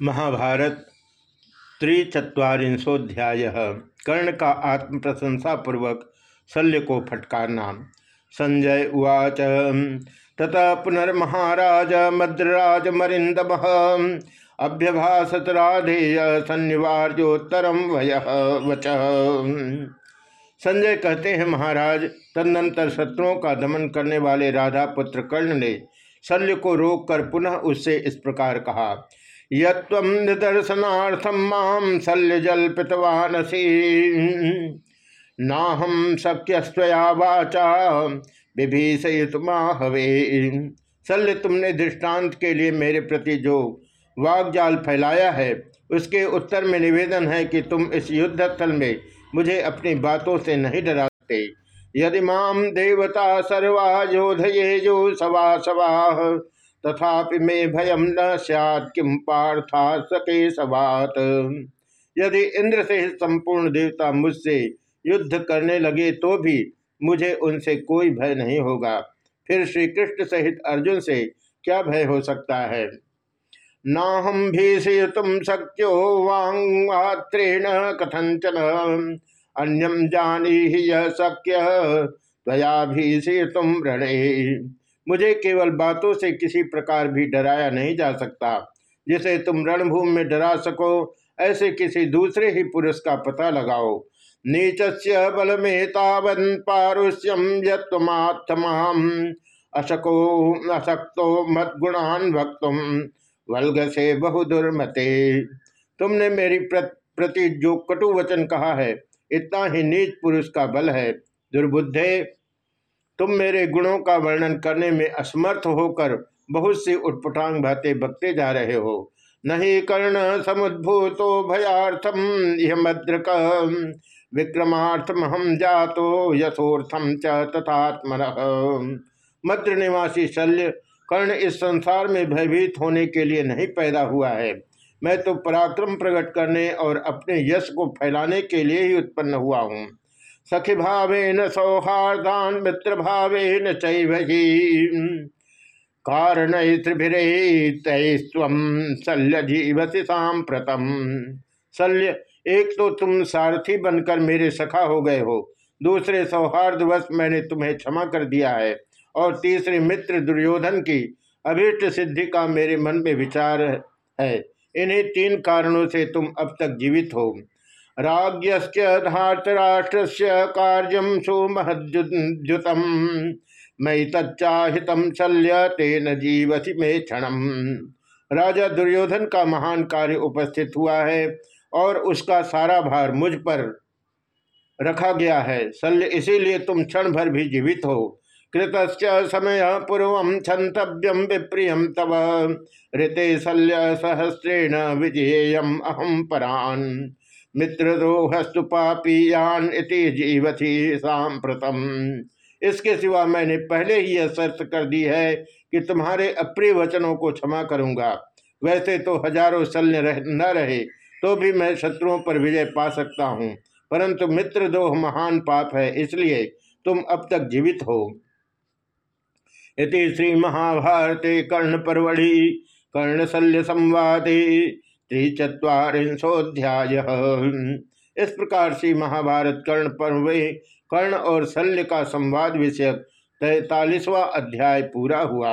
महाभारत त्रिचत्वारिंशोध्याय कर्ण का आत्म प्रशंसा पूर्वक शल्य को फटकारना। संजय उवाच, ततः पुनर्महाराज मद्रराज मरिंदम अभ्यभाषत राधेय सन्निवार्योत्तरम वय वच संजय कहते हैं, महाराज, तदनंतर शत्रुओं का दमन करने वाले राधा पुत्र कर्ण ने शल्य को रोककर पुनः उससे इस प्रकार कहा यम निदर्शनार्थम शल्य जल्पितवानसी नाहम शक्यस्वया वाचा विभीषयुतमा हवे शल्य तुमने दृष्टांत के लिए मेरे प्रति जो वागजाल फैलाया है, उसके उत्तर में निवेदन है कि तुम इस युद्ध स्थल में मुझे अपनी बातों से नहीं डराते। यदि माम देवता सर्वा योधये जो सवा सवा तथापि मे भयम न सैत् किम पार्था सके सवात। यदि इंद्र से संपूर्ण देवता मुझसे युद्ध करने लगे तो भी मुझे उनसे कोई भय नहीं होगा। फिर श्री कृष्ण सहित अर्जुन से क्या भय हो सकता है? ना हम भीषयुतुम शक्यो वांगत्रेण कथंचन। अन्यम जानी ही यह शक्य, त्वया भीषयुतुम रणे। मुझे केवल बातों से किसी प्रकार भी डराया नहीं जा सकता, जिसे तुम रणभूमि में डरा सको, ऐसे किसी दूसरे ही पुरुष का पता लगाओ। नीच बल में तावन पारुष्यम यमात्माम अशको अशक्तो मत गुणान भक्तुम वल्ग से बहुदुर्मते। तुमने मेरी प्रति जो कटु वचन कहा है, इतना ही नीच पुरुष का बल है। दुर्बुद्धे तुम मेरे गुणों का वर्णन करने में असमर्थ होकर बहुत सी उठपुटांग बातें बकते जा रहे हो। नहीं कर्ण समुद्भूतो भयाथम यह मद्रक विक्रमार्थम हम जातो यथोर्थम च तथात्म मद्र निवासी शल्य कर्ण इस संसार में भयभीत होने के लिए नहीं पैदा हुआ है। मैं तो पराक्रम प्रकट करने और अपने यश को फैलाने के लिए ही उत्पन्न हुआ हूँ। सखी भावेन सौहार्दान मित्र भावेन चैवही कारण शल्य जीवसी सांप्रतम शल्य, एक तो तुम सारथी बनकर मेरे सखा हो गए हो। दूसरे सौहार्दवश मैंने तुम्हें क्षमा कर दिया है। और तीसरे मित्र दुर्योधन की अभिष्ट सिद्धि का मेरे मन में विचार है। इन्हीं तीन कारणों से तुम अब तक जीवित हो। राज्ञश्च धातराष्ट्र कार्यम सुमहद्युतम मई तच्चाहितम शल्य तेन जीवसी में क्षणम। राजा दुर्योधन का महान कार्य उपस्थित हुआ है और उसका सारा भार मुझ पर रखा गया है। शल्य, इसीलिए तुम क्षण भर भी जीवित हो। कृत समय पूर्व क्षंतव्यम विप्रियम तव। ऋते शल्य सहस्रेण विजयेयम अहम परान। मित्रद्रोहस्तु पापीयान इति जीवथी सांप्रतम। इसके सिवा मैंने पहले ही यह शर्त कर दी है कि तुम्हारे अप्रिय वचनों को क्षमा करूँगा। वैसे तो हज़ारों शल्य रह, न रहे तो भी मैं शत्रुओं पर विजय पा सकता हूँ। परंतु मित्रद्रोह महान पाप है इसलिए तुम अब तक जीवित हो। इति श्री महाभारते कर्ण परवड़ी कर्णशल्य संवादे त्रिचत्वारिंशोध्याय इस प्रकार से महाभारत कर्ण पर्व कर्ण और शल्य का संवाद विषयक तैतालीसवा अध्याय पूरा हुआ।